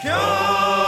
Come.